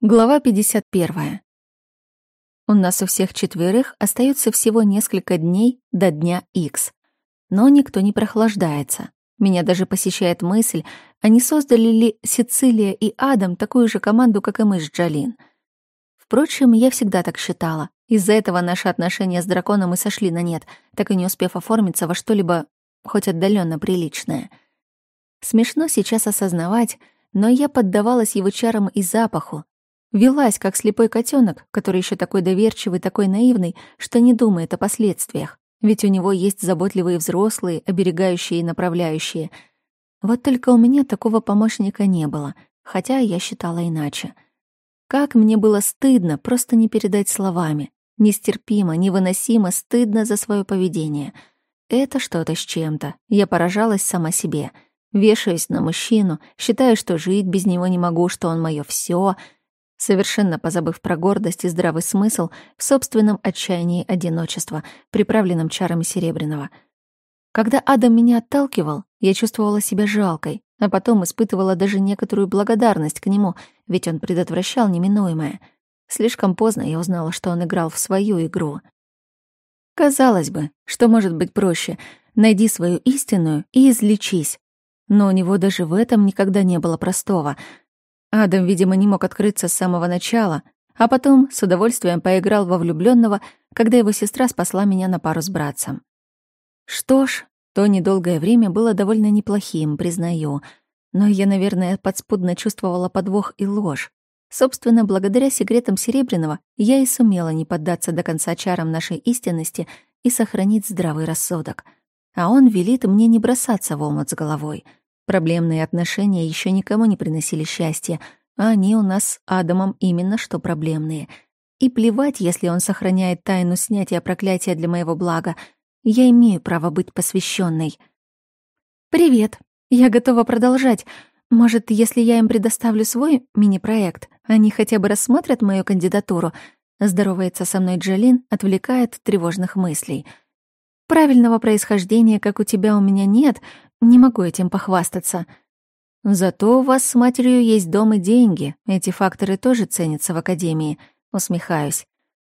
Глава 51. У нас у всех четверых остается всего несколько дней до дня X. Но никто не прохлаждается. Меня даже посещает мысль, а не создали ли Сицилия и Адам такую же команду, как и мы с Джалин. Впрочем, я всегда так считала. Из-за этого наши отношения с драконом и сошли на нет, так и не успев оформиться во что-либо хоть отдаленно приличное. Смешно сейчас осознавать, но я поддавалась его чарам и запаху, Велась, как слепой котенок, который еще такой доверчивый, такой наивный, что не думает о последствиях. Ведь у него есть заботливые взрослые, оберегающие и направляющие. Вот только у меня такого помощника не было, хотя я считала иначе. Как мне было стыдно, просто не передать словами. Нестерпимо, невыносимо стыдно за свое поведение. Это что-то с чем-то. Я поражалась сама себе. Вешаюсь на мужчину, считаю, что жить без него не могу, что он мое все — совершенно позабыв про гордость и здравый смысл в собственном отчаянии одиночества, приправленном чарами Серебряного. Когда Адам меня отталкивал, я чувствовала себя жалкой, а потом испытывала даже некоторую благодарность к нему, ведь он предотвращал неминуемое. Слишком поздно я узнала, что он играл в свою игру. Казалось бы, что может быть проще — найди свою истинную и излечись. Но у него даже в этом никогда не было простого — Адам, видимо, не мог открыться с самого начала, а потом с удовольствием поиграл во влюбленного, когда его сестра спасла меня на пару с братцем. Что ж, то недолгое время было довольно неплохим, признаю, но я, наверное, подспудно чувствовала подвох и ложь. Собственно, благодаря секретам Серебряного я и сумела не поддаться до конца чарам нашей истинности и сохранить здравый рассудок. А он велит мне не бросаться в омут с головой — Проблемные отношения еще никому не приносили счастья, а они у нас с Адамом именно что проблемные. И плевать, если он сохраняет тайну снятия проклятия для моего блага. Я имею право быть посвященной. «Привет. Я готова продолжать. Может, если я им предоставлю свой мини-проект, они хотя бы рассмотрят мою кандидатуру?» Здоровается со мной Джалин, отвлекает от тревожных мыслей. «Правильного происхождения, как у тебя, у меня нет, не могу этим похвастаться. Зато у вас с матерью есть дом и деньги. Эти факторы тоже ценятся в академии. Усмехаюсь.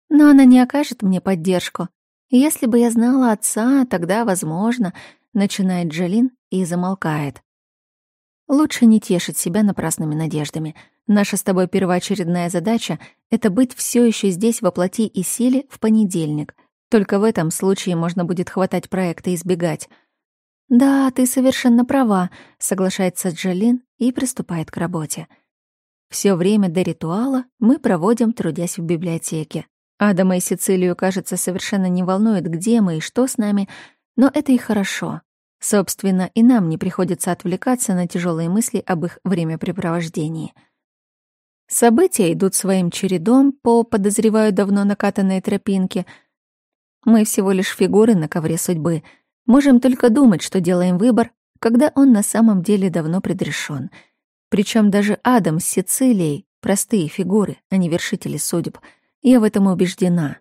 Но она не окажет мне поддержку. Если бы я знала отца, тогда, возможно, начинает Джалин и замолкает. Лучше не тешить себя напрасными надеждами. Наша с тобой первоочередная задача — это быть все еще здесь во плоти и силе в понедельник. Только в этом случае можно будет хватать проекта и избегать — «Да, ты совершенно права», — соглашается Джалин и приступает к работе. Все время до ритуала мы проводим, трудясь в библиотеке. Адама и Сицилию, кажется, совершенно не волнует, где мы и что с нами, но это и хорошо. Собственно, и нам не приходится отвлекаться на тяжелые мысли об их времяпрепровождении. События идут своим чередом по, подозреваю, давно накатанной тропинке. Мы всего лишь фигуры на ковре судьбы — Можем только думать, что делаем выбор, когда он на самом деле давно предрешен. Причем даже Адам с Сицилией — простые фигуры, а не вершители судеб. Я в этом убеждена.